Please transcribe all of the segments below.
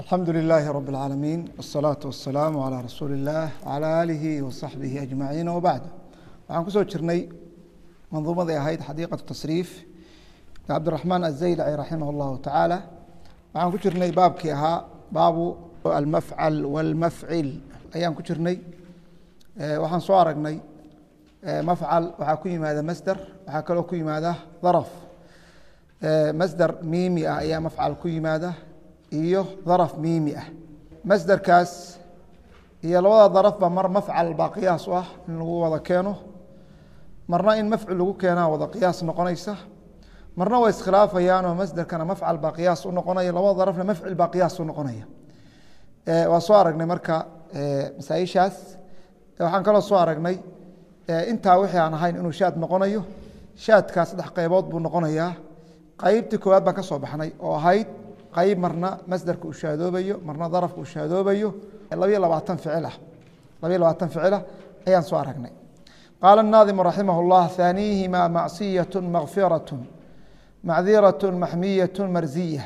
alxamdu لilaahi rab اlcaalamiin wالsalaaةu wasalaamu calىa rasuuli اllah wعalى aalihi waصaxbihi ajmaciin wbacd waxaan kusoo jirnay manduumadii ahayd xadiiqaةu tasriif cabdiraxmaan azaylaci raximah اllahu tacaala waxaan ku jirnay baabkii ahaa baabu almafcal wاlmafcil ayaan ku jirnay waxaan soo aragnay mafcal waxaa ku yimaada masder waxaa kaloo ku yimaada daraf masder miimi ah ayaa mafcal ku yimaada iyo daraf miimi ah. Masderkaas iyo labada darafba mar mafcal baa qiyaas u ah in lagu wada keeno. Marna in mafcul lagu keenaa wada qiyaas noqonaysa. Marna way iskhilaafayaanoo masderkana mafcal baa qiyaas u noqonaya labada darafna mafcil baa qiyaas u noqonaya. Waa soo aragnay marka masaaishaas. Waxaan kaloo soo aragnay intaa wixii aan ahayn inuu shaad noqonayo shaadkaa saddex qaybood buu noqonayaa. Qeybtii koowaad baan ka soo baxnay oo ahayd qayb marna masderka uu shaadoobayo marna darafka uu shaadoobayo labayo labaatan ficil ah labayo labaatan ficilah ayaan soo aragnay qaala الnaadimu raximah اllah haaniyihima macصiyaة makfiraة macdiraة maxmiyaة marziya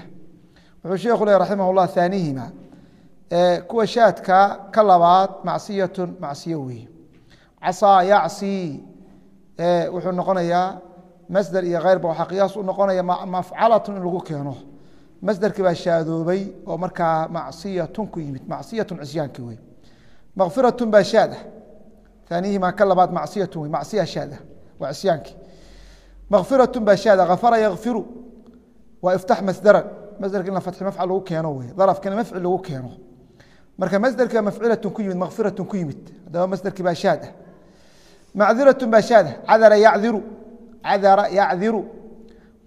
wuxuu sheekhu leh raximah اllah haanihima kuwa shaadka ka labaad macsiyat macsiyo weeye casaa yacsi wuxuu noqonayaa masder iyo keyrba waxaa qiyaas u noqonaya mafcalatun in lagu keeno masderkii baa shaadoobay oo markaa macsiyatun ku yimid macsiyatun cisyaankii wey makfiratun baa shaad ah. Ka labaad macsiyatun wey macsiya shaad ah waa cisyaankii makfiratun baa shaad ah yakfiru waa iftax masdaran. Masderka in la fatxi mafcal lagu keeno wey darafkina mafcil lagu keeno. Marka masderka mafcilatun ku yimid makfiratun ku yimid haddaba masderkii baa shaad ah. Macdiratun baa shaad ah cadara yacdiru cadara yacdiru.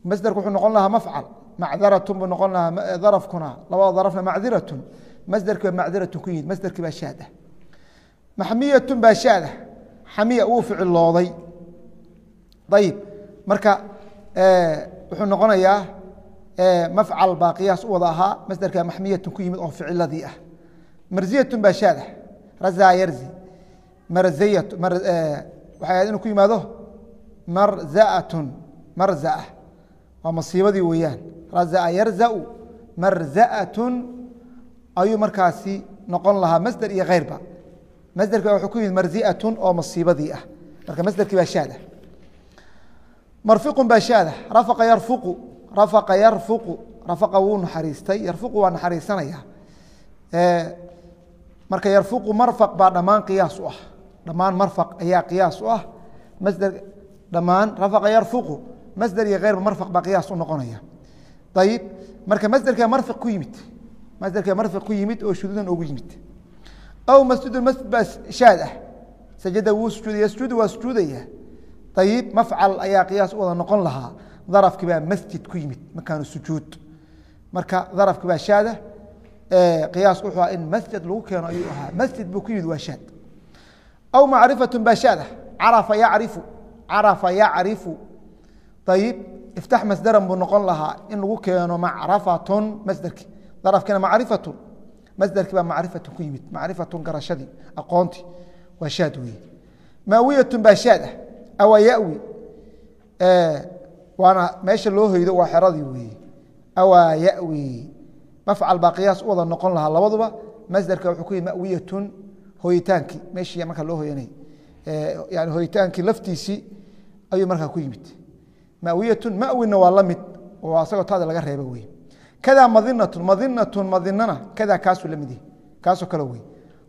Masderku wuxuu noqon lahaa mafcal macdaratun buu noqon lahaa darafkuna labada darafna macdiratun. Masderkii baa macdiratun ku yimid masderkii baa shaad ah maxmiyatun baa shaad ah xamiya wuu ficilooday ayib marka wuxuu noqonayaa mafcal baa u wada ahaa masderka maxmiyatun ku yimid oo ficiladii ah. Marziyatun baa shaad ah razaa yarzi marzayat waxay ahayd inuu ku yimaado marzaatun marzaa waa masiibadii weeyaan razaa yarzau marzaatun. Ayuu markaasi noqon lahaa masder iyo keyrba masderka wuxuu ku yimid marziatun oo masiibadii ah. Marka masderkii baa shaad ah marfiqun baa shaad ah rafaqa yarfuqu rafaqa yarfuqu rafaqa wuu naxariistay. Yarfuqu waa naxariisanaya. Marka yarfuqu marfaq baa dhammaan qiyaas u ah. Dhammaan marfaq ayaa qiyaas u ah. Masder dhammaan rafaqa yarfuqu masder iyo keyrba marfaq baa qiyaas u noqonaya ayib marka masderka marfiq ku yimid masderka marfiq ku yimid oo shuduudan ugu yimid aw masjidun masjid baa shaad ah sajada wuu sujuuday yasjudu waa sujuudaya ayib mafcal ayaa qiyaas u wada noqon lahaa darafkii baa masjid ku yimid makaanu sujuud marka darafkii baa shaadah qiyaasku wuxuu aha in masjid lagu keeno ayuu ahaa masjid buu ku yimid waa shaad aw macrifatu baa shaadah carafa yacrifu carafa yacrifu ayib iftax masdaran buu noqon lahaa in lagu keeno macrafatun masderki darafkiina macrifatun masderkii baa macrifatun ku yimid macrifatun garashadii aqoontii waa shaad weeye maawiyatun baa shaad ah awa yawi waana meesha loo hoydo waa xeradii weeye awa yawi mafcal baa qiyaas u wada noqon lahaa labaduba masderka wuxuu ku yimid mawiyatun hoyitaankii meeshii markaa loo hoyanay yani hoyitaankii laftiisii ayuu markaa ku yimid mawiyatun mawina waa la mid oo asagoo taada laga reeba wey kada madinatun madinatun madinana kada kaasuu la mid kaasoo kale wey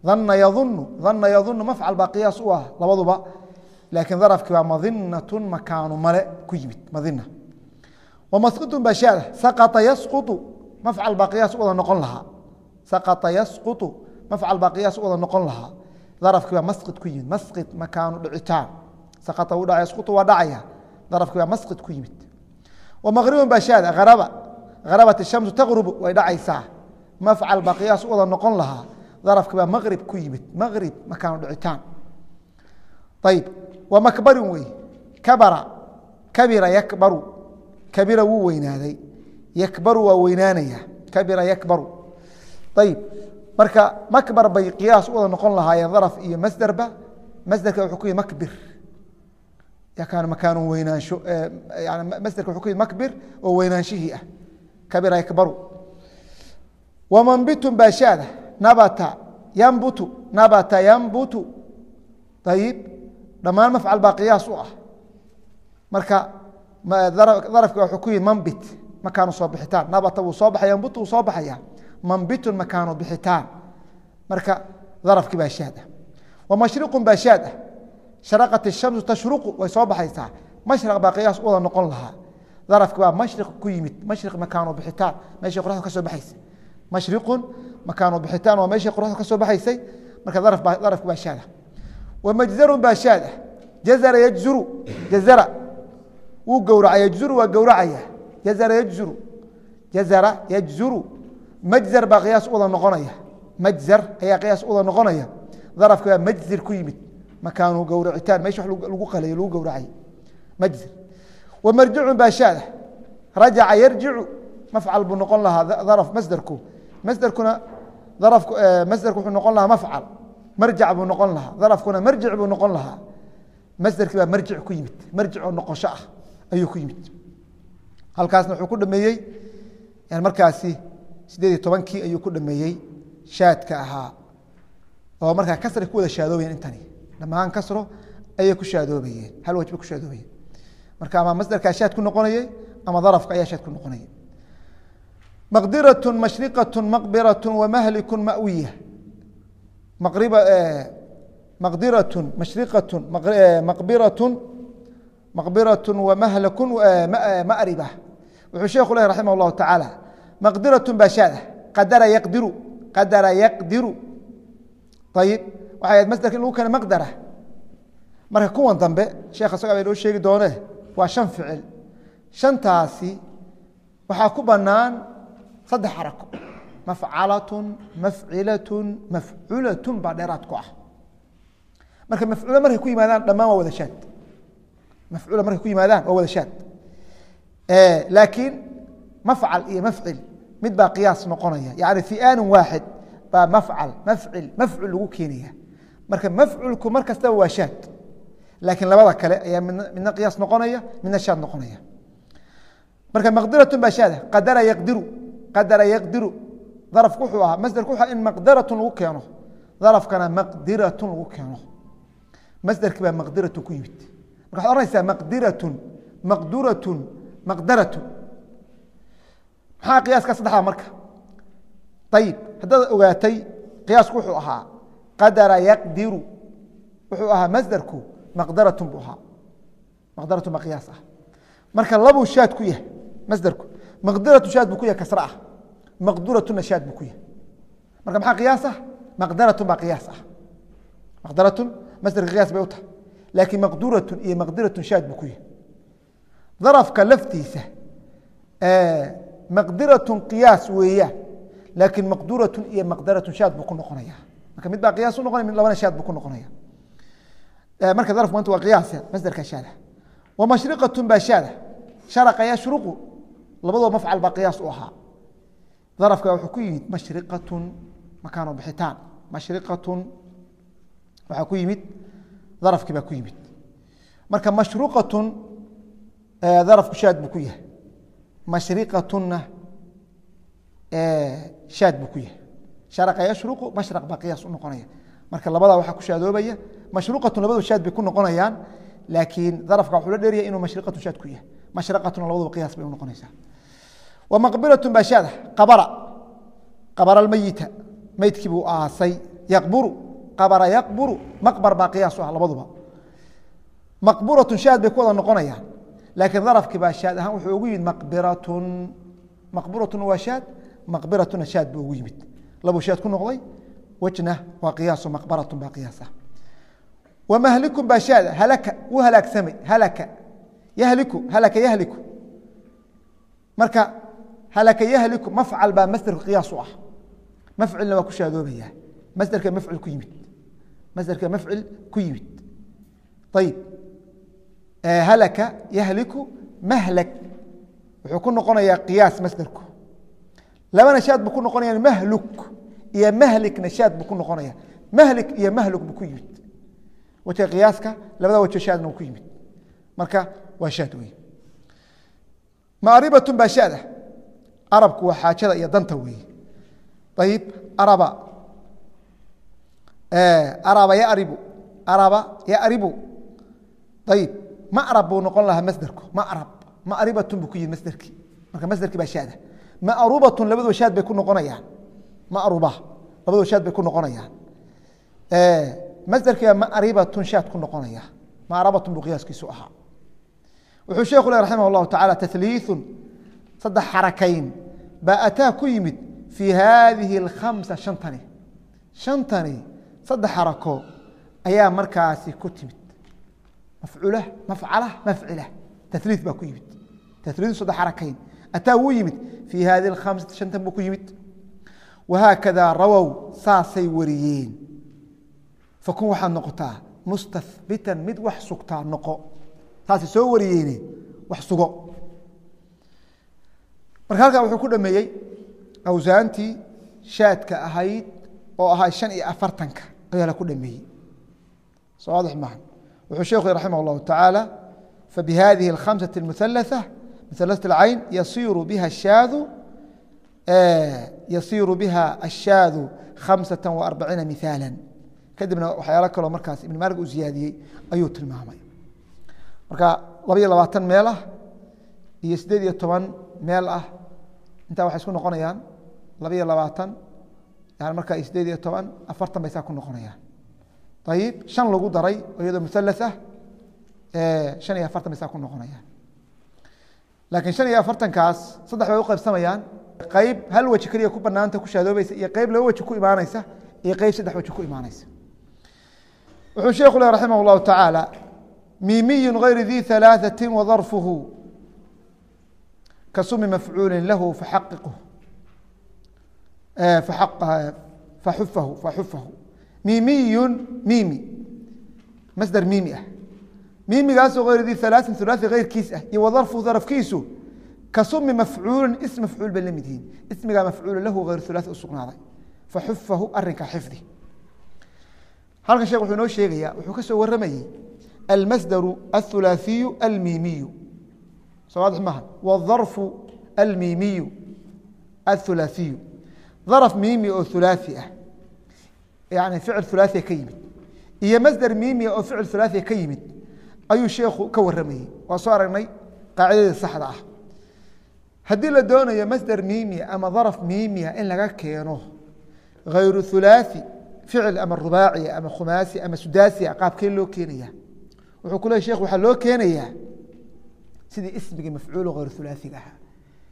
dana yadunu dana yadunu mafcal baa qiyaas u ah labaduba laakiin darafkii baa madinatun makaanu male ku yimid madina wamasqitun baa shaada saqata yasqutu mafcal baa qiyaas u wada noqon lahaa. Saqata yasqutu mafcal baa qiyaas u wada noqon lahaa. Darafkii baa masqid ku yimid masqid makaanu dhicitaan. Saqata wuu dhaca yasqutu waa dhacaya darafkii baa masqid ku yimid wamaqribun baa shaada haraba harabat ishamsu taqrubu way dhacaysaa mafcal baa qiyaas u wada noqon lahaa darafkii baa maqrib ku yimid maqrib makaanu dhicitaan ayib waa makbarin wey kabara kabira yakbaru kabira wuu weynaaday yakbaru waa weynaanaya kabira yakbaru ayib marka makbar bay qiyaas u wada noqon lahaayeen daraf iyo masderba masderka wuxuu ku yihi makbir yakaan makaanu weynaansho masderka wuxuu ku yihi makbir oo weynaanshihii ah kabira yakbaru wamanbitun baa shaada nabata yanbutu nabata yanbutu ayib dhammaan mafcal baa qiyaas u ah marka darafka wuxuu ku yihi manbit makaanu soo bixitaan nabata wuu soo baxaya yanbutu wuu soo baxaya manbitun makaanu bixitaan marka darafkii baa shaad ah wamashriqun baa shaad ah sharaqat ishamsu tashruqu way soo baxaysaa. Mashraq baa qiyaas u noqon lahaa. Darafki baa mashriq ku yimid. Mashriq makaanu bixitaan. Meeshii qoraxdu ka baxaysay. Mashriqun makaanu bixitaan waa meeshii qoraxdu ka baxaysay. Marka darafki baa shaad ah wamajzarun baa shaad ah jazara yajzuru. Jazara. Wuu gowraca yajzuru waa gowracaya. Jazara yajzuru. Jazara yajzuru. Majzar baa qiyaas u noqonaya. Majzar ayaa qiyaas u noqonaya. Darafki baa majzir ku yimid makaanu gowracitaan meesha wax lagu qalay lagu gowracay. Majzir wamarjicun baa shaada rajaca yarjicu mafcal buu noqon lahaa daraf masderku masderkuna darafku masderku wuxuu noqon lahaa mafcal. Marjac buu noqon lahaa. Darafkuna marjic buu noqon lahaa. Masderkii baa marjic ku yimid. Marjic oo noqosho ah ayuu ku yimid. Halkaasna wuxuu ku dhameeyey markaasi sideed iyo tobankii ayuu ku dhameeyey shaadka ahaa. Oo markaa kasray ku wada shaadoobayeen intani dhamaan kasro ayay ku shaadoobayeen hal waj ku shaadoobayeen marka ama masdarkaa shaad ku noqonayay ama darafka ayaa shaad ku noqonaya maqdiratu mashriqatu maqbiratu wamahliku mawiya maqriba maqdiratu mashriqatu maqbiratu maqbiratu wamahliku ma'riba wuxuu sheekhu leh raximah allahu tacaala maqdiratun baa shaad qadara yaqdiru qadara yaqdiru ayib waxay ahayd masderka in lagu keena maqdara marka kuwan dambe sheekh isaga bay noo sheegi doonee waa shan ficil. Shantaasi waxaa ku banaan saddex xarako mafcalatun mafcilatun mafculatun baa dheeraad ku ah. Marka mafcuula markay ku yimaadaan dhammaan waa wada shaad. Markay ku yimaadaan waa wada laakiin mafcal iyo mafcil mid baa qiyaas noqonaya. Yani fi aanin waaxid baa mafcal mafcil mafcul lagu keenaya marka mafculku mar kastaba waa shaad. Laakiin labada kale ayaa midna qiyaas noqonaya midna shaad noqonaya. Marka maqdiratun baa shaada. Qadara yaqdiru. Qadara yaqdiru. Darafku wuxuu ahaa masderku wuxuu in maqdaratun lagu keeno. Darafkana maqdiratun lagu keeno. Masderkii baa maqdiratun ku yimid. Marka waxad oranaysaa maqdiratun maqduratun maqdaratun. Maxaa qiyaaska saddexda marka? Ayib haddaad ogaatay qiyaasku wuxuu ahaa qadara yaqdiru. Wuxuu ahaa masderku maqdaratun buu ahaa. Maqdaratun baa qiyaas ah. Marka labuu shaad ku yahay masderku maqdiratu shaad buu ku yahay kasra ah. Maqduratuna shaad buu ku yahay. Marka maxaa qiyaas ah? Maqdaratun baa qiyaas ah. Maqdaratun masderka qiyaas bay u tahay. Laakiin maqduratun iyo maqdiratun shaad buu ku yahay. Darafka laftiisa maqdiratun qiyaas weeyaan. Laakiin maqduratun iyo maqdaratun shaad buu ku noqonaya marka mid baa qiyaas u noqonaya mid labana shaad buu ku noqonaya. Marka darafku maanta waa qiyaas masderka shaada wamashriqatun baa shaada sharaqa yashruqu labadoo mafcal baa qiyaas u ahaa. Darafka wuxuu ku yimid mashriqatun makaano bixitaan. Mashriqatun waxaa ku yimid darafkii baa ku yimid. Marka mashruqatun darafku shaad buu ku yahay. Mashriqatunna shaad buu ku yahay sharaqa yashruqu mashraq baa qiyaas u noqonaya marka labadaa waxaa ku shaadoobaya mashruqatun labadu shaad bay ku noqonayaan laakiin darafka wuxuu la dheeryahay inuu mashriqatun shaad ku yahay mashraqatuna labaduba qiyaas bay u noqonaysaa wa maqbiratun baa shaada qabara qabara almeyita meydkii buu aasay yaqburu qabara yaqburu maqbar baa qiyaas u ah labaduba maqburatun shaad bay ku wada noqonayaan laakiin darafkii baa shaad ahaan wuxuu ugu yimid maqbiratun maqburatuna waa shaad maqbiratuna shaad buu ugu yimid labuu shaad ku noqday wejna waa qiyaaso maqbaratun baa qiyaas ah wamahlikun baa shaada halaka wuu halaagsamay halaka yahliku halaka yahliku marka halaka yahliku mafcal baa masderku qiyaas u ah mafcilna waa ku shaadoobaya masderka mafcil ku yimid masderka mafcil ku yimid ayib halaka yahliku mahlak wuxuu ku noqonayaa qiyaas masderku labana shaad buu ku noqonaya mahluk. Iyo mahlikna shaad buu ku noqonaya. Mahlik iyo mahluk buu ku yimid. Wajka qiyaaska labada wajo shaadna uu ku yimid. Marka waa shaad wey maaribatun baa shaada. Arabku waa xaajada iyo danta weeye. Ayib araba. Araba yaribu araba yaribu ayib marab buu noqon lahaa masderku marab. Maribatun buu ku yihi masderkii marka masderkii baa shaada marubatun labadoo shaad bay ku noqonayaan. Maruba labadoo shaad bay ku noqonayaan. Masdarkiiba maribatun shaad ku noqonaya maarabatun buu qiyaaskiisu ahaa. Wuxuu sheeku le raximah اllahu tacaala taliiun saddex xarakayn baa ataa ku yimid fii haadihi اkhamsa shantani. Shantani saddex xarako ayaa markaasi ku timid. Mafcuula mafcala mafcila taliid baa ku yimid. Taliidu saddex xarakayn ataa wuu yimid fii hadihi اlkhamsati shantan buu ku yimid wahaakadaa rawow saasay wariyeen fakun waxaad noqotaa mustahbitan mid wax sugtaa noqo saasay soo wariyeene wax sugo marka halkaa wuxuu ku dhameeyey awsaantii shaadka ahayd oo ahaa shan iyo afartanka ayaa la ku dhameeyey soo waadix maaha wuxuu sheekhu raximah اllahu tacaala fabihadihi اlkhamsaةi اmuhalatثة muhalaثaة اlcayn yasiru biha shaadu yasiru biha ashaadu khamsaة وarbaciina miثaala kadibna waxyaalo kaloo markaas ibn maalig uu ziyaadiyey ayuu tilmaamay marka labaiyo labaatan meel ah iyo siddeed iyo toban meel ah intaa waxay isku noqonayaan labaiyo labaatan yani marka siddeed iyo toban afartan bay saa ku noqonayaan ayib shan lagu daray oo iyadoo muhalas ah shan iyo afartan bay saa ku noqonayaan laakiin shan iyo afartankaas saddex bay u qaybsamayaan qeyb hal weji keliya ku banaanta ku shaadoobaysa iyo qeyb laba weji ku imaanaysa iyo qeyb saddex weji ku imaanaysa wuxuu sheekhu le raximah اllahu tacaala miimiy غayr di ثaلaaثaة وظarفhu kasumi mafcuuli lahu faxaqiqhu faxufahu faxufahu miimiyu miimi masder miimi ah miimigaasoo hayr di ثalaaثin ثulaثi keyrkiis ah iyo wadarفhu darafkiisu kasumi mafcuuli ism mafcuul bay la mid yihiin ismigaa mafcuul lahu hayr ثulaثi u sugnaaday faxufahu arinka xifdi halkan sheek wuxuu inoo sheegaya wuxuu ka soo waramayey almasdaru aلthulaaثiyu almiimiyu soo waadix maha wاdarfu almiimiyu aلthulaaثiyu daraf miimi oo hulaaثi ah yani ficil hulaaثia ka yimid iyo masder miimia oo ficil hulaaثia ka yimid ayuu sheekhu ka waramayey waa soo aragnay qaacidadii saxda ah. Haddii la doonayo masder miimia ama daraf miimia in laga keeno hayru hulaaثi ficil ama rubaacia ama khumaasi ama sudasia qaabkee loo keenaya? Wuxuu ku ley shekh waxaa loo keenayaa sidii ismigii mafcuul hayr hulaaiga ahaa.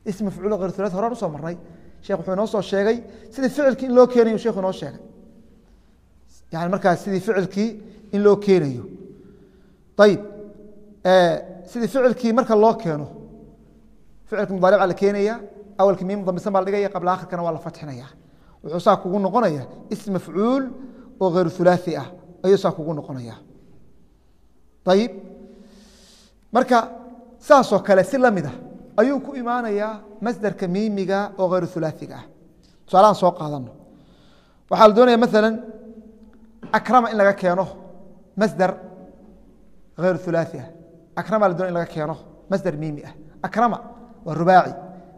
Ism mafcuul hayr hulai horan u soo marnay shekh wuxuu inoo soo sheegay sidii ficilkii in loo keenayo shekhu inoo sheegay. Yani markaas sidii ficilkii in loo keenayo ayib sidii ficilkii marka loo keeno ficilka mudaarica la keenaya awalkii miim damisan baa la dhigaya qabla akhirkana waa la fatxinaya. Wuxuu saa kugu noqonaya ism mafcuul oo hayr hulaaثi ah ayuu saa kugu noqonaya. Ayib marka saasoo kale si la mid ah ayuu ku imaanayaa masderka miimiga oo hayr hulaaثiga ah. Tusaalahaan soo qaadano waxaa la doonaya maala akrama in laga keeno masder hayr hulaaثi ah akrama la doonaya in laga keeno masder miimi ah akrama waa rubaaci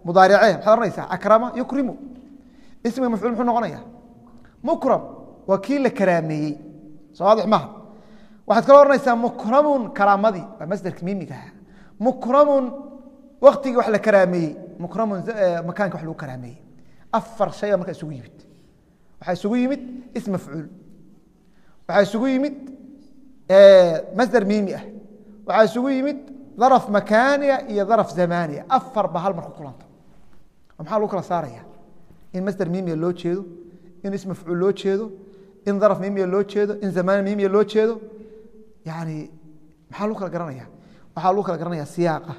mudaarice maxaad ohanaysaa akrama yukrimu ismiga mafcuul muxuu noqonaya mukram waa kii la karaameeyey soo waadix maha waxaad kaloo ohanaysaa mukramun karaamadii waa masderka miimigaha mukramun waktigii wax la karaameeyey mukramun makaanki wax lagu karaameeyey afar masder miimi ah. Waxaa isugu yimid daraf makaaniya iyo daraf zamaniya afar ba hal mar ku kulanta. Maxaa lagu kala saaraya? In masder miimiya loo jeedo in ism mafcuul loo jeedo in daraf miimiya loo jeedo in zamaan miimiya loo jeedo. Yani maxaa lagu kala garanaya waxaa lagu kala garanaya siyaaqa.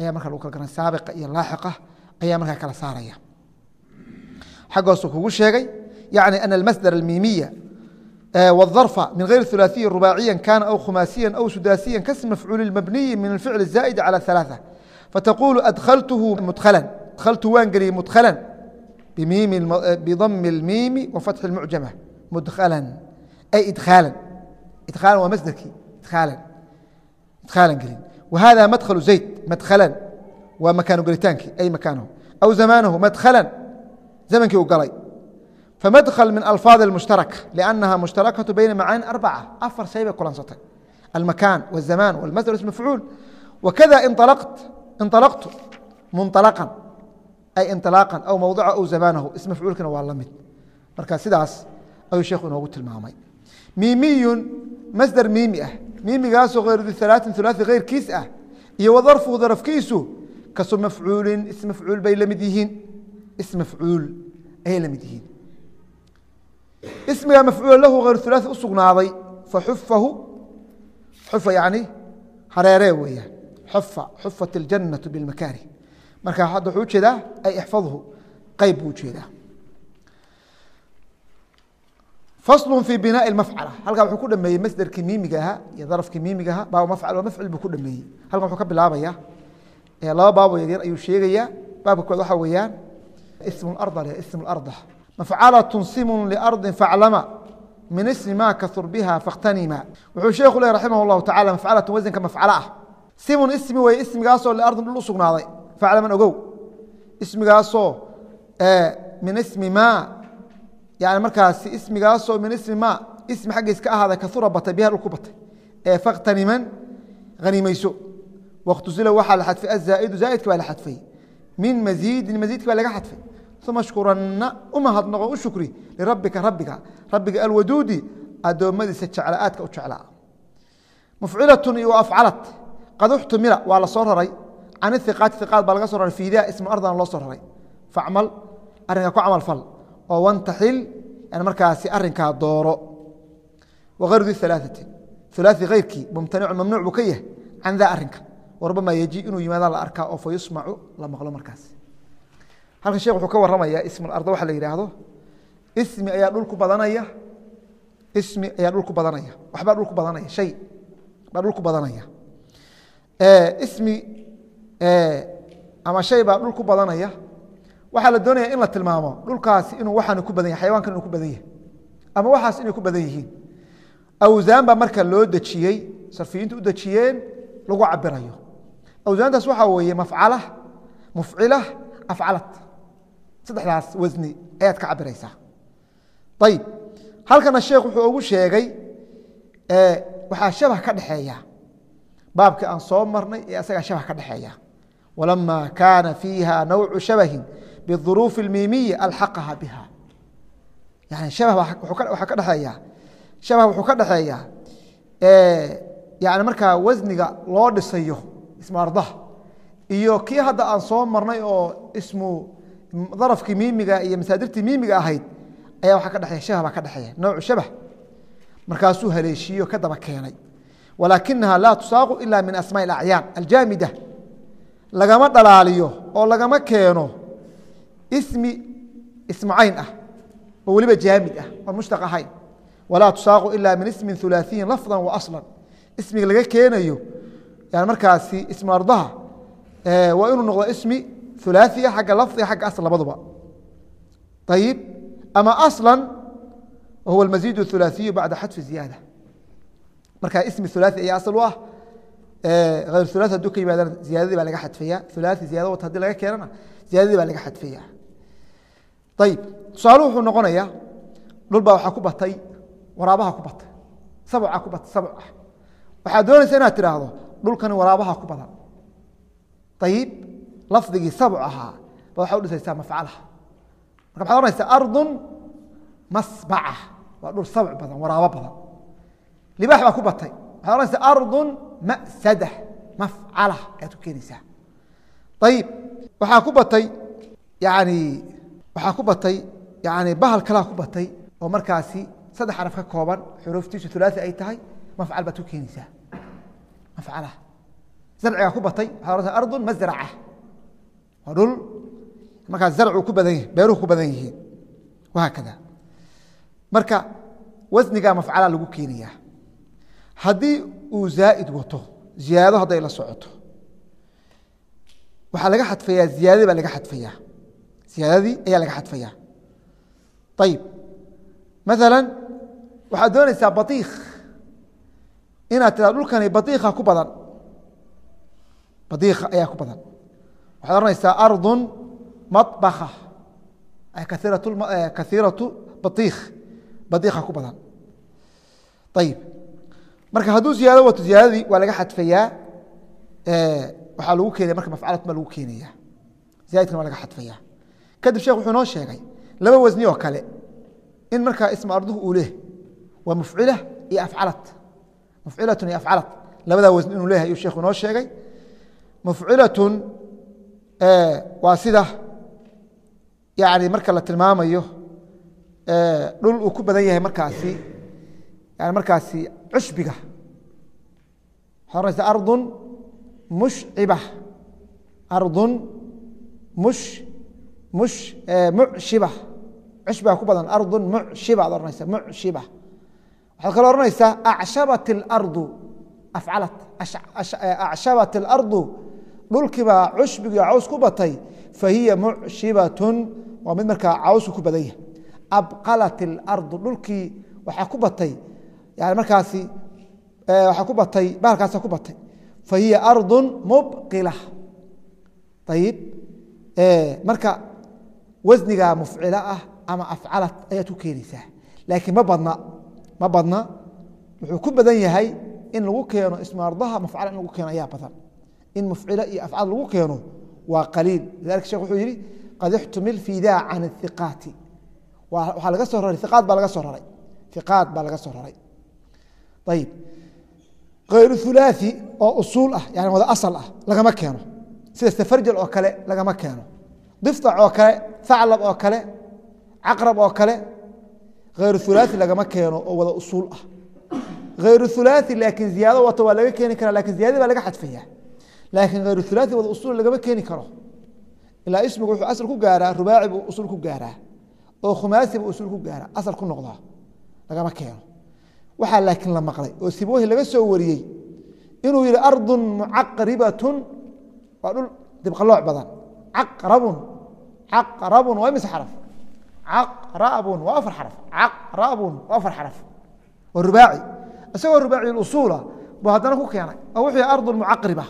Ayaa marka lagu kala garanaya saabiqa iyo laaxiqa. Ayaa markaa kala saaraya. Xaggoosu kugu sheegay yani ana almasdar almiimiya والظرف من غير ثلاثي رباعيا كان أو خماسيا أو سداسيا كاسم مفعول المبني من الفعل الزائد على ثلاثة فتقول أدخلته مدخلا أدخلت وانقلي مدخلا بميم الم... بضم الميم وفتح المعجمة مدخلا أي إدخالا إدخالا ومسدركي إدخالا إدخالا قليل وهذا مدخل زيت مدخلا ومكان قليتانك أي مكانه أو زمانه مدخلا زمنك وقلي فمدخل من ألفاظ المشتركة لأنها مشتركة بين معاني أربعة أفر شيء كلانستي المكان والزمان والمصدر اسم مفعول وكذا انطلقت انطلقت منطلقا أي انطلاقا أو موضع أو زمانه اسم مفعول كنا waa la mid marka sidaas ayuu sheekhu inoogu tilmaamay miimiyun masdar miimi ah miimigaasoo hayru dihalaatin hulaai keyrkiis ah iyo wadarfu darafkiisu kasu mafcuulin is mafcuul bay la mid yihiin is mafcuul ayay la mid yihiin ismiga mafcuula lahu hayru hulaai u sugnaaday faxufahu xufa yani hareeree weeyaan xufa xufat اljannatu bilmakaari marka hadda wuxuu ujeedaa ay ixfadhu qeyb buu ujeedaa faslu fi binaaءi اmafcala halkaa wuxuu ku dhameeyey masderkii miimiga ahaa iyo darafkii miimiga ahaa baab mafcal waa mafcil buu ku dhameeyey halkan wuxuu ka bilaabaya laba baaboo yaryar ayuu sheegayaa baabka kood waxaa weeyaan ism arda ism arda mafcalatun simun liardi faclama min ismi ma kahur biha fakhtanima wuxuu sheekhu leh raximah اllahu tacala mafcalatun wasanka mafcalo ah simun ismi weye ismigaasoo liardin dhul u faclaman ogow ismigaasoo min ismi ma yani markaasi ismigaasoo min ismi ma ismi xaggiis ka ahaaday batay biha dhul ku batay ee fakhtaniman hanimayso wakhtusila waxaa la xadfay azaa'idu zaa'idka baa la xadfay min masiidin masiidka baa laga xadfay uma shkuranna u mahadnaqo u shukri lirabbika rabbiga rabbiga alwaduudi addoommadiisa jecla-aadka u jeclaa mufcilatun iyo afcalat. Qad uxtumila waa la soo raray. Can iiqaati iqaad baa laga so raray. Fiidaa ismu ardan loo soo raray. Facmal arrinka ku camal fal. Oo wantaxil yani markaasi arrinkaa dooro. Wagayru di alaaati ulaai keyrkii mumtanicun mamnuuc buu ka yahay. Can daa arrinka. Warbamaa yeji inuu yimaada la arkaa oo fa yusmacu la maqlo markaas halkan shekh wuxuu ka waramayaa ismularda waxa la yidhaahdo ismi ayaa dhulku badanaya ismi ayaa dhulku badanaya waxbaa dhulku badanaya shay baa dhulku badanaya. Ismi ama shay baa dhul ku badanaya waxaa la doonaya in la tilmaamo dhulkaasi inuu waxaan ku badan yahy xayawankan inuu ku badan yahay ama waxaas inay ku badan yihiin. Awsaan baa marka loo dejiyey sarfiyiintu u dejiyeen lagu cabirayo awsaantaas waxaa weeye mafcala mufcila afcalad saddexdaas wasni ayaad ka cabiraysaa ayib halkana sheekh wuxuu ugu sheegay waxaa shabah ka dhexeeya baabkii aan soo marnay ee asagaa shabah ka dhexeeya walama kaana fiiha nawcu shabahin biduruufi اlmiimiyi alxaqaha biha. Yani shabah waxaa ka dhexeeya shabah wuxuu ka dhexeeya yani markaa wasniga loo dhisayo ismu ardaha iyo kii hadda aan soo marnay oo ismu darafkii miimiga iyo masaadirtii miimiga ahayd ayaa waaa ka dheeeya shahbaa ka dhexeeya noocu shabah. Markaasuu haleeshiiyo ka daba keenay. Walaakinaha laa tusaaqu ila min asmaa اacyaan aljaamida. Lagama dhalaaliyo oo lagama keeno ismi ismacayn ah oo weliba jaamid ah oon mushtaq ahayn. Walaa tusaaqu ila min ismin ulaaiyin lafda waaslan ismiga laga keenayo markaasi ismu waa inuu noqdo ismi hulaaثia xagga lafdiga xagga asl labaduba ayib ama asla wahuwa اlmasiid الhulaaثiyu bacda xadfi ziyaada marka ismi hulaaثi ayaa asal u ah hayr hulaaثi haduu ka yimaadana ziyadadii baa laga xadfaya hulaaثi ziyada wata hadii laga keenana ziyadadii baa laga xadfaya ayib tusaale wuxuu noqonaya dhul baa waxaa ku batay waraabaha ku batay sabca ku batay sabc ah waxaad doonaysa inaad tidhaahdo dhulkani waraabaha ku badan ayib lafdigii sabc ahaa ba waxaa udhisaysaa mafcalaha. Marka maxad ohanaysaa ardu masbaca waa dhul sabc badan waraabo badan. Libaax baa ku batay. Waxad ohanaysaa ardu masada mafcala ayaad ku keenaysaa. Ayib waxaa ku batay yani waxaa ku batay yani bahal kalaa ku batay oo markaasi saddex xaraf ka kooban xuruuftiisu hulaaثi ay tahay mafcal baad ku keenaysaa. Mafcalaha. Zarcigaa ku batay waxad ohanaysaa ardu masraca waa dhul. Markaas zarcuu ku badan yahi beeruhu ku badan yihiin. Wahaakada marka wasnigaa mafcala lagu keenayaa haddii uu zaa'id wato ziyaado hadday la socoto. Waxaa laga xadfayaa ziyaadadii baa laga xadfayaa. Ziyaadadii ayaa laga xadfayaa. Ayib maala waxaad doonaysaa baiik inaad tiraa dhulkani baiika ku badan. Baiika ayaa ku badan waxaad ohanaysaa ardu maطbaka kaiiratu baiikh badiikha ku badan. Ayib marka hadduu ziyaado wato ziyaadadii waa laga xadfayaa waxaa lagu keenaya marka mafcalat baa lagu keenaya. Ziyadkana waa laga xadfaya kadib shekh wuxuu noo sheegay laba wasni oo kale in markaa isma arduhu uu leh waa mufcila iyo afcalat mufcilatun iyo afcalat labadaa wasni inuu leeyahay ayuu shekhu noo sheegay. Mufcilatun waa sida yani marka la tilmaamayo dhul uu ku badan yahay markaasi yani markaasi cushbiga. Waxaa oranaysa ardun mushciba. Ardun mush mush mucshiba. Cushbiga ku badan. Ardun mucshiba ad ohanaysa mucshiba. Waxaad kaloo ohanaysaa acshabat اlardu afcalat acshabat اlardu dhulkiibaa cushbigi caws ku batay fahiya mucshibatun waa mid markaa cawsku ku badan yahay. Abqalat اlardu dhulkii waxaa ku batay yani markaasi waxaa ku batay bahalkaasa ku batay. Fahiya ardu mubqila ayib marka wasniga mufcilo ah ama afcalat ayaad ku keenaysaa. Laakiin ma badna ma badna wuxuu ku badan yahay in lagu keeno ismaardaha mafcala in lagu keeno ayaa badan in mufcilo iyo afcaal lagu keeno waa qaliil lidalika shekh wuxuu yihi qad ixtumil fidaa can ihiqaati waxaa laga soo raray iqaad baa laga soo raray iqaad baa laga soo raray ayib hayru hulaaثi oo usuul ah yani wada asal ah lagama keeno sida safarjal oo kale lagama keeno diftac oo kale thaclab oo kale caqrab oo kale hayru hulaaثi lagama keeno oo wada usuul ah hayru hulaaثi laakiin ziyaado wato waa laga keeni kara lakin ziyadadi baa laga xadfaya laakiin hayru hulaaثi wada usuul lagama keeni karo. Ilaa ismigu wuxuu asal ku gaaraa rubaaci buu usul ku gaaraa. Oo khumaasi buu usul ku gaaraa asal ku noqdaa. Lagama keeno. Waxaa laakiin la maqlay oo siboohi laga soo wariyey inuu yihi ardu mucaqribatun. Waa dhul dibqalooc badan. Caqrabun. Caqrabun. Waa imise xaraf? Caqrabun. Waa afar xaraf. Caqrabun. Waa afar xaraf. Waa rubaaci. Isagoo rubaaci usuula buu haddana ku keenay. Oo wuxuu yihi ardu mucaqriba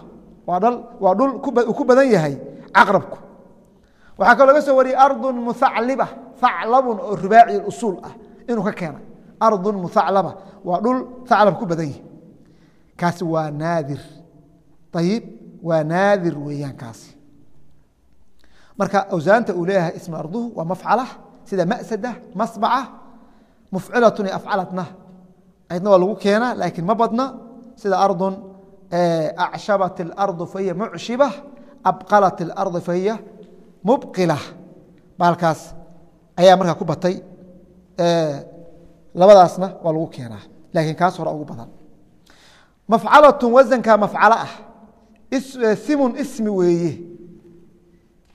waa dhul ku badan yahay caqrabku waxaa kaloo laga soo wariyey ardu muacliba aclabun oo rubaaci usuul ah inuu ka keenay. Ardu muaclaba waa dhul aclab ku badan yahi kaasi waa naadir. Ayib waa naadir weeyaan kaasi. Marka awsaanta uu leeyahay isma arduhu waa mafcala sida masada masbaca mufcilatun afcalatna aydna waa lagu keenaa laakiin ma badna sida ardun acshabat اlardu fahiya mucshiba abqalat اlardu fahiya mubqila baalkaas ayaa markaa ku batay labadaasna waa lagu keenaa laakiin kaas hore ugu badan mafcalatun wasanka mafcalo ah simun ismi weeye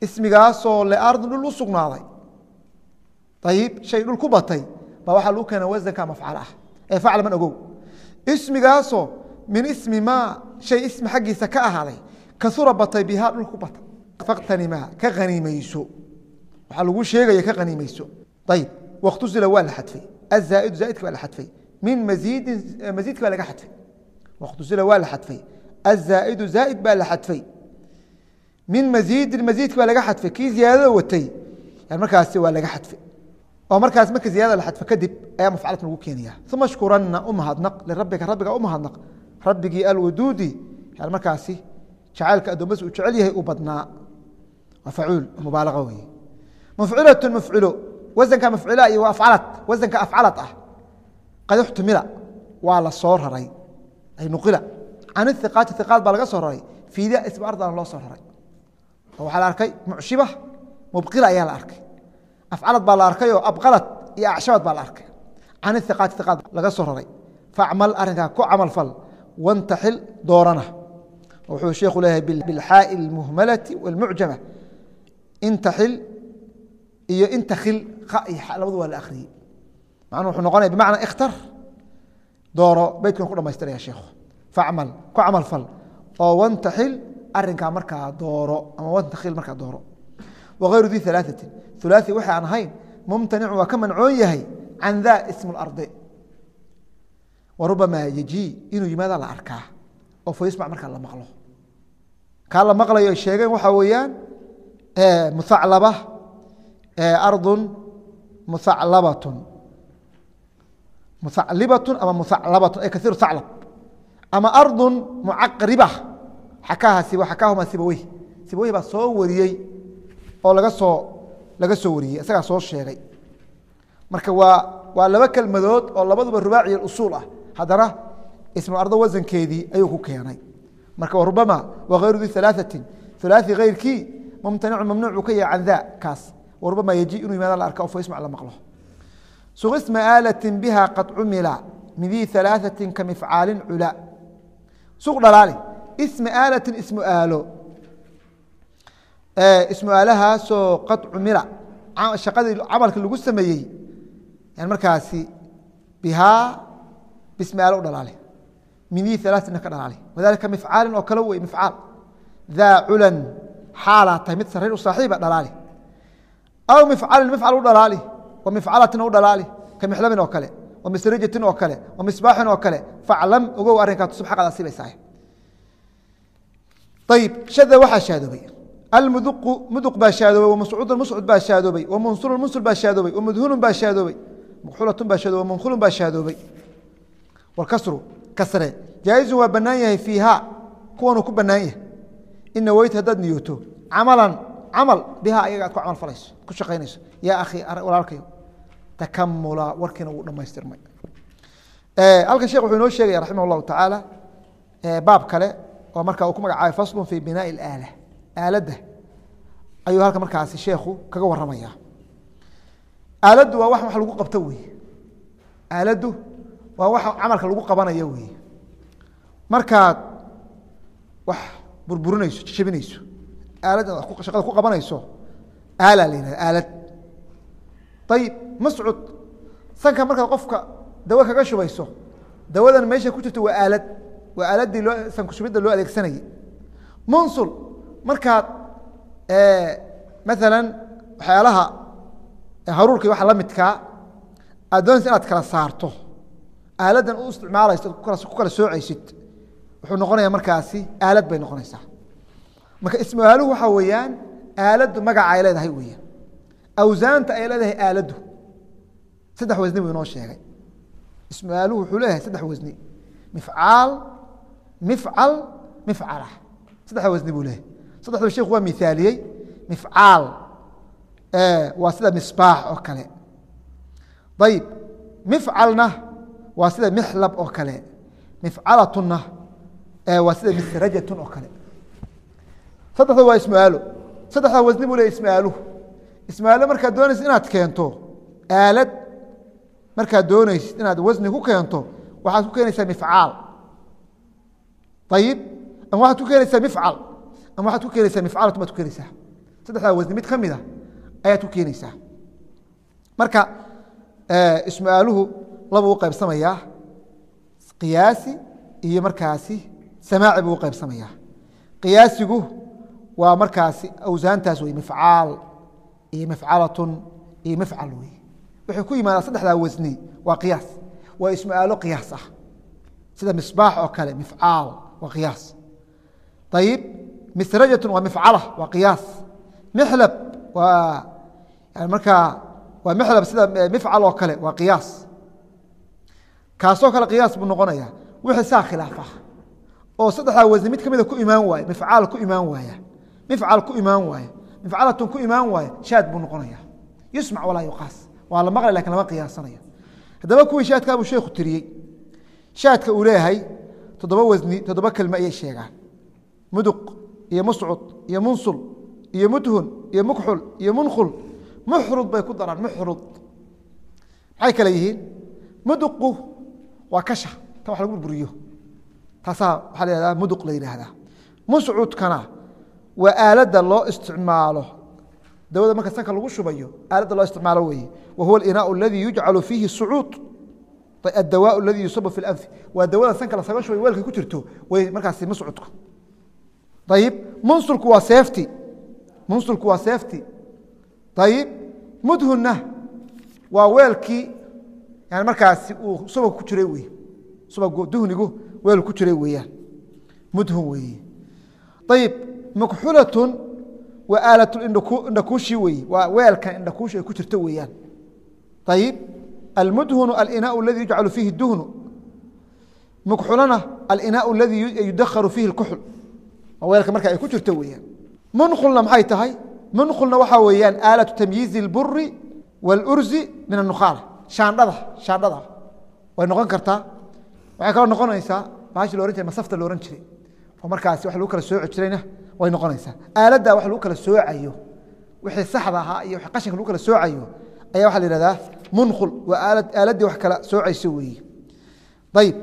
ismigaasoo leardun dhul u sugnaaday ayib shay dhul ku batay baa waxaa lagu keena wasanka mafcalo ah ee facla man ogow ismigaasoo min ismi maa shay ismi xaggiisa ka ahaaday kasura batay bihaa dhul ku batay faktanima ka haniimayso waxaa lagu sheegaya ka haniimayso ayib wakhtusila waa la xadfay. Azaaidu zaaidka baa la xadfay. Min maiidin masiidka baa laga xadfay. Wakhtusila waa la xadfay. Azaaidu zaaid baa la xadfay. Min masiidin masiidka baa laga xadfay. Kii ziyaadada watay markaasi waa laga xadfay. Oo markaas marka ziyadada la xadfo kadib ayaa mafcalat lagu keenaya. Uma shkuranna u mahadnaq lirabbika rabbiga u mahadnaq rabbigii alwaduudi yani markaasi jacaylka addoommadiis uu jecel yahay u badnaa. Waa facuul mubaalaqa weeye. Mufcilatun mufcilo wasanka mafcila iyo afcalad wasanka afcalad ah. Qad ixtumila waa la soo raray. Ay nuqila. Can ihiqaati hiqaad baa laga soo raray. Fiida isma ardana loo soo raray. Oo waxaa la arkay mucshiba mubqila ayaa la arkay. Afcalad baa la arkay oo abqalad iyo acshabad baa la arkay. Can ihiqaati hiqaad laga soo raray. Facmal arrinkaa ku camal fal wantaxil doorana wuxuu sheekhu leeyahay bilxaa'i اlmuhmalati wاlmucjama intaxil iyo intakhil labadu waa la akhriyey macnuu wuxuu noqonaya bimacnaa ikhtar dooro beytkan ku dhamaystiraya sheekhu facmal ku camal fal oo wantaxil arinkaa markaa dooro ama wantakhil markaa dooro wغayru di ثalaaثati ثulaثi waxay aan ahayn mumtanicu waa ka mancoon yahay can da ism اlardi warubama yejii inuu yimaada la arkaa oo fayusmac markaa la maqlo. Kaa la maqlayo sheegeen waxaa weeyaan muaclaba ardun muaclabatun muaclibatun ama muaclabatun ay kaiiru aclab ama ardun mucaqriba xakaaha xakaahuma sibawey sibawey baa soo wariyey oo laga soo laga soo wariyey isagaa soo sheegay. Marka waa waa laba kelmadood oo labaduba rubaaci usuul ah haddana ismu ardo wasankeedii ayuu ku keenay. Marka rubama wakayru di alaaثatin ulaai keyrkii mumtanicu mamnuuc ka yahay can kaas. Warubama yeji inuu yimaada la arka o faismac la maqlo. Suq isma aalatin biha qad cumila min di alaaثatin ka mifcaalin cula. Suq dhalaali isma aalatin ismu aalo. Ismu aalahaasoo qad cumila shaqadii camalka lagu sameeyey. Markaasi bihaa bismi aalo u dhalaale. Min di alaaثatin ka dhalaale. Wadalika mifcaalin oo kale wey mifcaal. Daa culan xaalaa tahay mid sarayn u saaxiiba dhalaali aw mifcalin mifcal u dhalaali wa mifcalatin u dhalaali ka mixlabin oo kale. Wa misrajatin oo kale. Wa misbaaxin oo kale. Faclam ogow arrinkaa tusub xaqaad asibaysaah ayib shada waxaa shaadoobay almuduqu muduq baa shaadoobay wamascuudun muscud baa shaadoobay wamunsulun munsul baa shaadoobay wamudhunun baa shaadoobay muxulatun baa shaadoobay wamunkhulun baa shaadoobay walkasru kasre jaaizun waa bannaan yahay fiiha kuwanuu ku bannaan yahay ina weyt haddaad niyooto camalan camal bihaa ayaga aad ku camal falayso ku shaqaynayso yaa akhi walaalkayo takamula warkiina wuu dhamaystirmay halkan shekh wuxuu inoo sheegaya raximah اllahu tacaala baab kale oo markaa uu ku magacaabay faslu fi binaaءi اlaala aaladda ayuu halkan markaasi sheekhu kaga waramaya aaladdu waa wax wax lagu qabto wey aaladdu waa wax camalka lagu qabanayo wey markaad wax burburinayso jabinayso aalad shaqada ku qabanayso aala la yihahda aalad. Ayib mascud sanka markaad qofka dawo kaga shubayso dawadan meesha ku jirto waa aalad. Waa aaladdii loo sankushubidda loo adeegsanayay. Munsul markaad maalan waxyaalaha haruurka waxa la midkaa aad inaad kala saarto aaladdan u isticmaalayso ku kala soocaysid wuxuu noqonaya markaasi aalad bay noqonaysaa. Marka ismuaaluhu waxaa weeyaan aaladdu magaca ay leedahay weeyaan. Awsaanta ay leedahay aaladdu saddex wasni buu inoo sheegay. Ismuaaluhu wuxuu leeyahay saddex wasni. Mifcaal mifcal mifcala saddexda wasni buu leeyahay. Saddexda sheikhu waa mithaaliyey. Mifcaal waa sida misbaax oo kale. Ayib mifcalna waa sida mixlab oo kale mifcalatuna waa sida misrajatun oo kale. Saddexda waa ismuaalo saddexda wasni buu leeyahy ismuaaluhu ismuaalo markaad doonaysid inaad keento aalad markaad doonaysid inaad wasni ku keento waxaad ku keenaysaa mifcaal. Ayib ama waxaad ku keenaysaa mifcal. Ama waxaad ku keenaysaa mifcalatun baad ku keenaysaa. Saddexdaa wasni mid ka mid a ayaad ku keenaysaa. Marka ismuaaluhu labuu u qaybsamayaa qiyaasi iyo markaasi samaaci buu qaybsamayaa qiyaasigu waa markaasi awsaantaas wey mifcaal iyo mifcalatun iyo mifcal wey waxay ku yimaadaa saddexdaa wasni waa qiyaas. Waa ismuaalo qiyaas ah. Sida misbaax oo kale mifcaal waa qiyaas. Ayib misrajatun waa mifcala waa qiyaas. Mixlab waa markaa waa mixlab sida mifcal oo kale waa qiyaas kaasoo kale qiyaas buu noqonaya. Wixii saa khilaafa. Oo saddexdaa wasni mid ka mida ku imaan waaya mifcaal ku imaan waaya mifcal ku imaan waaya mifcalatun ku imaan waaya shaad buu noqonaya. Yusmac walaa yuqaas. Waa la maqlay laakiin lama qiyaasanayo. Haddaba kuwii shaadkaa buu sheekhu tiriyey. Shaadka uu leeyahay toddoba wasni toddoba kelme ayay sheegaan. Muduq iyo muscud iyo munsul iyo mudhun iyo mukxul iyo munkhul. Muxrud bay ku daraan muxrud. Maxay kale yihiin? Muduqu waa kasha. Ta wax lagu burburiyo. Taasaa waxaa la yihahdaa muduq la yidhaahdaa. Muscudkana waa aaladda loo isticmaalo. Dawada marka sanka lagu shubayo aaladda loo isticmaalo weeye. Wa huwa alinaau aladii yujcalu fiihi sucuud. Adawaa aladii yusabu fi lanfi waa dawada sanka lasaga shubay weelka ku jirto way markaasi muscudku ayib munsulku waa seefti munsulku waa seefti ayib mudhunna waa weelkii yani markaasi uu subag ku jiray wey subag duhnigu weel ku jiray weeyaan mudhun weeye ayib makxulatun waa aalatindhakuushi weeye waa weelkan indhakuushi ay ku jirto weeyaan ayib almudhunu alinaau aladi yujcalu fiihi duhnu mukxulana alinaau aladi yudakharu fiihi اlkuxl waa weelka marka ay ku jirto weeyaan munkhulna maxay tahay munkhulna waxaa weeyaan aalatu tamyiizi اlburi wاlurzi min anukhaala shaandhada shaandhada. Way noqon kartaa waxay kaloo noqonaysaa baashi la ohan jiray masafta la ohan jiray oo markaasi wax lagu kala sooci jirayna way noqonaysaa. Aaladda wax lagu kala soocayo wixii saxda ahaa iyo wixii qashinka lagu kala soocayo ayaa waxaa la yihahdaa munkhul waa aalad aaladdii wax kala soocayso weeye ayib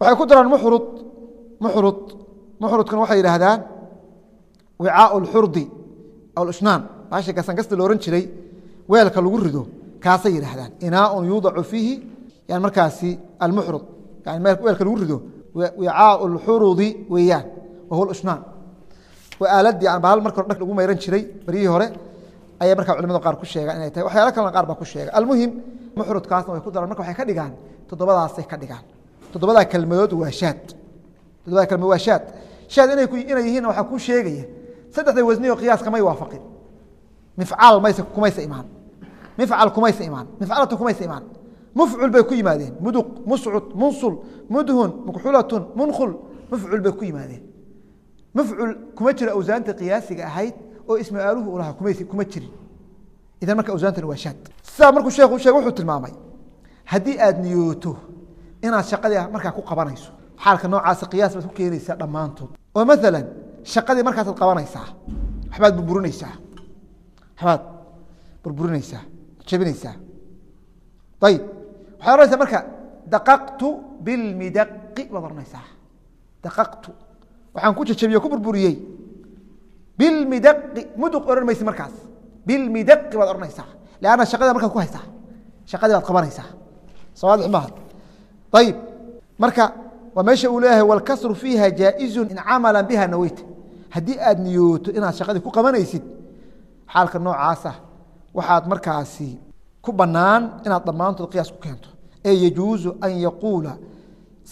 waxay ku daraan muxrud muxrud muxrudkuna waxay yidhaahdaan wicaau lxurdi aw ushnaan baashi gasangasta la ohan jiray weelka lagu rido kaasay yidhaahdaan inaaun yuudacu fiihi yani markaasi almuxrud yani weelka lagu rido wicaau lxurudi weeyaan wahuwa ushnaan waa aaladii aan bahal marka hore dhag lagu mayran jiray baryihii hore ayay markaa culimada qaar ku sheegaan inay tahay. Waxyaala kalena qaar baa ku sheega almuhim muxrudkaasna way ku daraan. Marka waxay ka dhigaan toddobadaasay ka dhigaan. Toddobadaa kelmadood waa shaad. Toddobada kelmadood waa shaad. Shaad inay inay yihiin waxaa ku sheegaya saddexda wasniyo qiyaaska may waafaqin. Mifcaal mayse kumaysa imaan mifcal kumaysa imaan mifcalatu kumaysa imaan mufcul bay ku yimaadeen muduq muscud munsul mudhun mukxulatun munkhul mufcul bay ku yimaadeen mufcul kuma jiro awsaanta qiyaasiga ahayd oo ismaaluhu u lahaa kumays kuma jirin idan marka awsaantani waa shaad sidaa markuu sheekhu sheege wuxuu tilmaamay haddii aad niyooto inaad shaqadii markaa ku qabanayso xaalka noocaasa qiyaas baad ku keenaysaa dhammaantood oo maalan shaqadii markaasaad jebinaysaa ayib waxaad ohanaysaa marka daqaqtu bilmidaqi baad ohanaysaa daqaqtu waxaan ku jajabiye ku burburiyey bilmidaqi muduq ohan maysi markaas bilmidaqi baad ohanaysaa lanna shaqadii markaa ku haysaa shaqadii baad qabanaysaa sawaadix maaha ayib marka waa meesha uu leeyahay walkasru fiiha jaa'izu in camala biha naweyta haddii aad niyooto inaad shaqadii ku qabanaysid xaalka noocaasa waxaad markaasi ku banaan inaad dhammaantood qiyaas ku keento. Ee yajuuzu an yaquula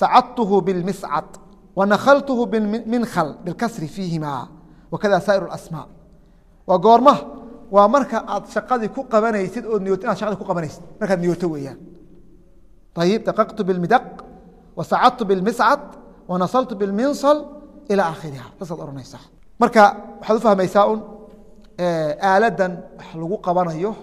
sacadtuhu bilmiscad wanakaltuhu biminkhal bilkasri fiihima wakada saa'ir asmaa waa goorma waa marka aad shaqadii ku qabanaysid ood niyooto inaad shaqadii ku qabanaysid markaad niyooto weeyaan. Ayib daqaqtu bilmidaq wasacadtu bilmiscad wanasaltu bilminsal ilaa aakhiriha. Saasaad ohanaysaa marka waxaad u fahmaysaa un aaladan wax lagu qabanayo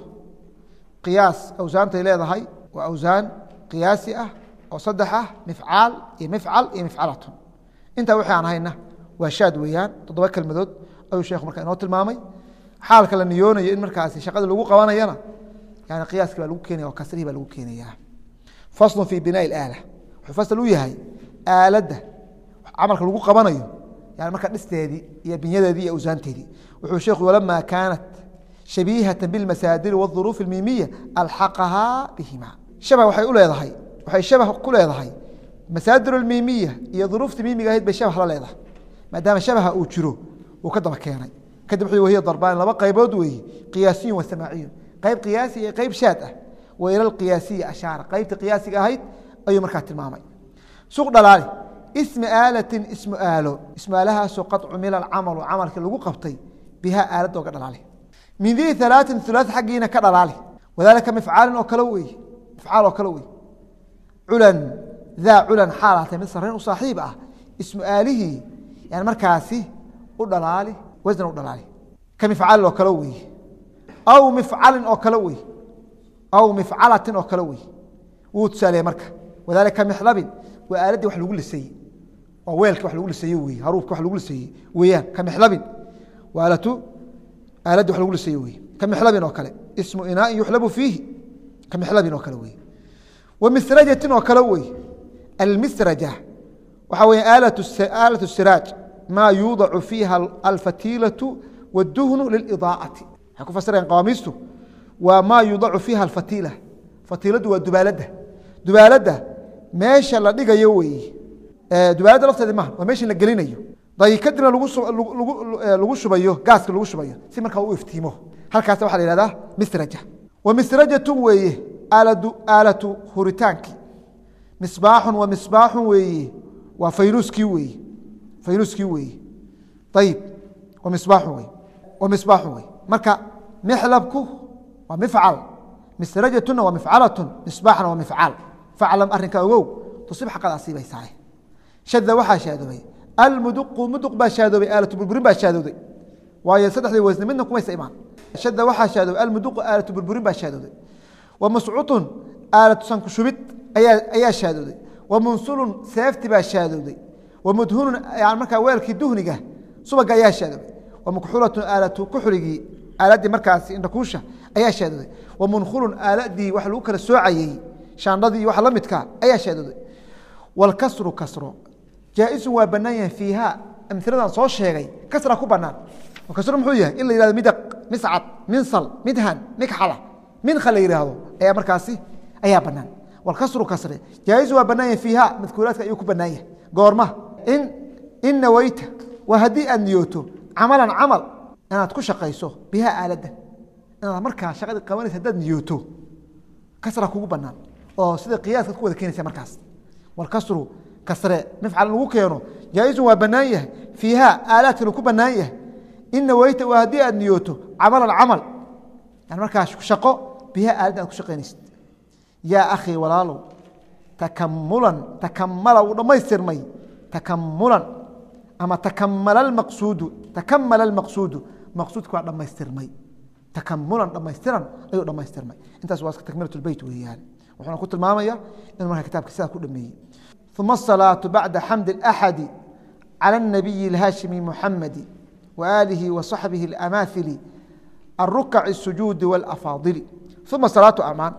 qiyaas awsaantay leedahay waa awsaan qiyaasi ah oo saddex ah mifcaal iyo mifcal iyo mifcalatun. Intaa wixii aan waa shaad weeyaan toddoba kelmadood ayuu sheekhu marka inoo tilmaamay. Xaalka la niyoonayo in markaasi shaqadii lagu qabanayana yani qiyaaskii baa lagu keenaya oo kasrihii baa lagu keenaya. Faslu fii binaaءi اaala wuxuu fasl u yahay aaladda camalka lagu qabanayo yani marka dhisteedii iyo binyadeedii iyo awsaanteedii wuxuu sheekhu walama kaanat shabiihaة biاlmasaadiri wالظuruuf اlmiimiya alxaqahaa bihima shabh waxay u leedahay waxay shabh ku leedahay masaadir اlmiimiya iyo duruufta miimiga ahayd bay shabh la leedahay maadaama shabaha uu jiro wuu ka daba keenay kadib wuxuu wahiya darbaan laba qaybood weeye qiyaasiyun wa samaaciyun qayb qiyaasi iyo qayb shaad ah wa ila qiyaasiyi ashaara qaybta qiyaasiga ahayd ayuu markaa tilmaamay suq dhalaali ismi aalatin ismu aalo. Ismu aalahaasoo qad cumila alcamalu camalkii lagu qabtay bihaa aaladda oga dhalaali min dii alaatin ula xaggiina ka dhalaali wadaalika mifcaalin oo kale weeye. Mifcaal oo kale weye culan daa culan xaalaatay mid sarrayn u saaxiib ah. Ismu aalihii yani markaasi u dhalaali wasna u dhalaali ka mifcaalin oo kale weeye. Aw mifcalin oo kale weye aw mifcalatin oo kale weye wuu tusaaleeye marka. Wadaalika mixlabin waa aaladdii wax lagu lisayey waa weelki wax lagu lisaye weye haruufki wax lagu lisaye weeyaan ka mixlabin. Waa aalatu aaladdii wax lagu lisaye weye ka mixlabin oo kale. Ismu inaain yuxlabu fiihi ka mixlabin oo kale weye wa misrajatin oo kale weye almisraja waxaa weya aalat siraaj maa yuudacu fiiha alfatiilatu wاduhnu lilidaacati. Waxay ku fasirayaan qawaamiistu waa maa yuudacu fiiha alfatiila. Fatiiladu waa dubaaladda dubaaladda meesha la dhigayo weeye dubaaladda lafteedi maha waa meesha la gelinayo. Day kadibna lagu shubayo gaaska lagu shubayo si markaa u iftiimo. Halkaas waxa la yihahdaa misraja wa misrajatu weeye aalatu huritaankii misbaaxun wa misbaaxun weeye waa faynuuskii weeye. Faynuuskii weeye. Ayib wa misbaaxun weye wa misbaaxun weye marka mixlabku waa mifcal. Misrajatuna waa mifcalatun misbaaxna waa mifcaal faclam arrinka ogow tusib xaqad asiibaysaa shada waxaa shaadoobay almuduqu muduq baa shaadoobay aalatu burburin baa shaadooday waayo saddexdii wasni midna kumaysa imaan. Shada waxaa shaadoobay almuduqu aalatu burburin baa shaadooday wa mascuutun aalatu sanku shubid ayaa shaadooday wa munsulun seefti baa shaadooday wa mudhunun markaa weelkii duhniga subaga ayaa shaadoobay wa mukxulatun aalatu kuxurigii aaladii markaasi indhakuusha ayaa shaadooday wa munkhulun aaladii wax lagu kala soocayey shaandhadii wax la midka ayaa shaadooday walkasru kasro jaa-isun waa bannaan yahay fiiha. Amhiladan soo sheegay. Kasra ku bannaan. Kasro muxuu yahay? In la yihahdo midaq miscad minsal midhan mikxala minka la yidhaahdo. Ayaa markaasi ayaa bannaan. Walkasru kasre jaa-isun waa bannaan yahay fiiha. Madkuuraadka ayuu ku bannaan yahay. Goorma in naweyta waa haddii aad niyooto camalan camal inaad ku shaqayso biha aaladda. Inaad markaa shaqadii qabanaysa haddaad niyooto kasra kugu bannaan. Oo sida qiyaaskaad ku wada keenaysa markaas. Walkasru kasre mifcal lagu keeno jaa-isun waa bannaan yahay fiiha aalaadkana ku bannaan yahay. In naweyta waa haddii aad niyooto camalan camal. Markaa shaqo biha aaladda aad ku shaqaynaysid. Yaa akhii walaalow takamulan takamala wuu dhammaystirmay takamulan ama takamala almaqsuudu takamala almaqsuudu maqsuudka waa dhammaystirmay. Takamulan dhammaystiran ayuu dhammaystirmay. Intaas waa iska takmilat lbeyt weeyaan. Wuxuuna ku tilmaamaya inuu markaa kitabka sidaa ku dhameeyey ثم الصلاة بعد حمد الأحد على النبي الهاشمي محمد وآله وصحبه الأماثل الركع السجود والأفاضل ثم صلاة أمان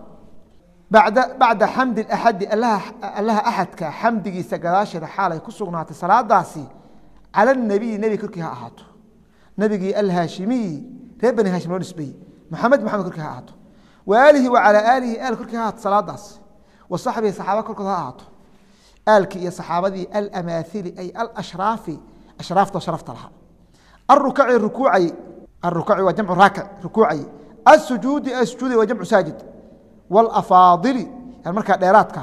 بعد بعد حمد الأحد الله الله أحد كحمد سجلاش حالة كسرنا صلاة داسي على النبي نبي كركها أحاطه نبي الهاشمي ربني هاشم ونسبي محمد محمد كركها أحاطه وآله وعلى آله آل كركها صلاة داسي وصحبه صحابة كركها أحاطه aalki iyo saxaabadii alamaahili ay alashraafi ashraafta sharafta lahaa arukaci rukuucay arukaci waa jamcu raakic rukuucay asujuudi asujuudi waa jamcu saajid walafaadili yan markaa dheeraadka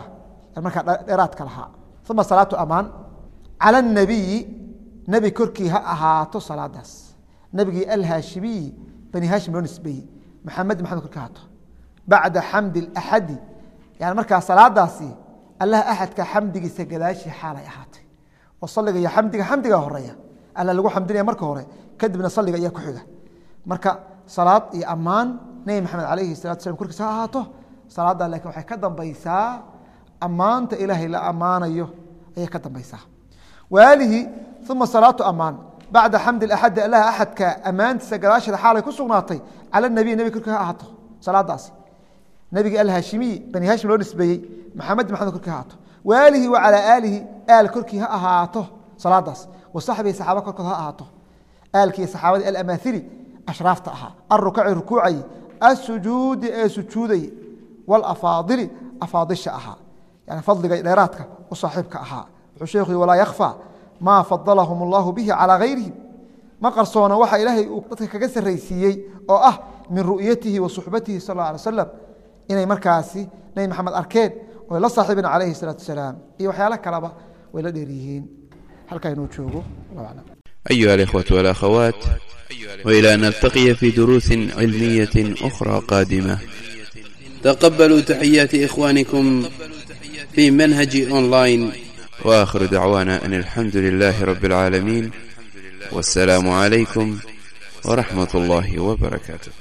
yan markaa dheeraadka lahaa uma salaatu amaan cala الnabiyi nebi korkii ha ahaato salaadaas nebigii alhaashimiyi bani haashim loo nisbeeyey maxamed maxamed korkii ahaato bacda xamdi اlaxadi yani markaa salaadaasi allah axadka xamdigiisa gadaashii xaalay ahaatay. Oo saliga iyo xamdiga xamdiga horreeya alla lagu xamdinaya marka hore kadibna saliga ayaa ku xiga. Marka salaad iyo ammaan nebi maxamed calayhi salatu slam korkiisa ha ahaato salaadda laakiin waxay ka dambaysaa ammaanta ilaahay la ammaanayo ayay ka dambaysaa. Waalihi uma salaatu ammaan. Bacda xamdi axadi allah axadka ammaantiisa gadaasheeda xaalay ku sugnaatay cala nabiy nebi korkii ha ahaato salaadaasi nabigi alhaashimiyi bani haashim loo nisbeeyey maxamed maxamed korkii ha ahaato. Waalihi wa aalihi aal korkii ha ahaato. Salaadaas. Wa saxaaba korkood ha ahaato. Aalkii saxaabadii alamaahili ashraafta ahaa. Arukaci rukuucay asujuudi ee sujuuday walafaadili afaadisha ahaa. Yani fadliga dheeraadka u saaxiibka ahaa. Wuxuu sheekhu walaa yakhfa maa fadalahum allahu bihi calaa gayrihim ma qarsoona waxa ilaahay uu dadka kaga sarraysiiyey oo ah min ru'yatihi wa suxbatihi sal alla alay slam inay markaasi nabi maxamed arkeen oy la saaxiibeen calayhi salaatu wasalaam iyo waxyaalo kaleba way la dheer yihiin halkaa inuu joogo أيها الإخوة والأخوات وإلى أن نلتقي في دروس علمية أخرى قادمة تقبلوا تحيات إخوانكم في منهج أونلاين وآخر دعوانا أن الحمد لله رب العالمين والسلام عليكم ورحمة الله وبركاته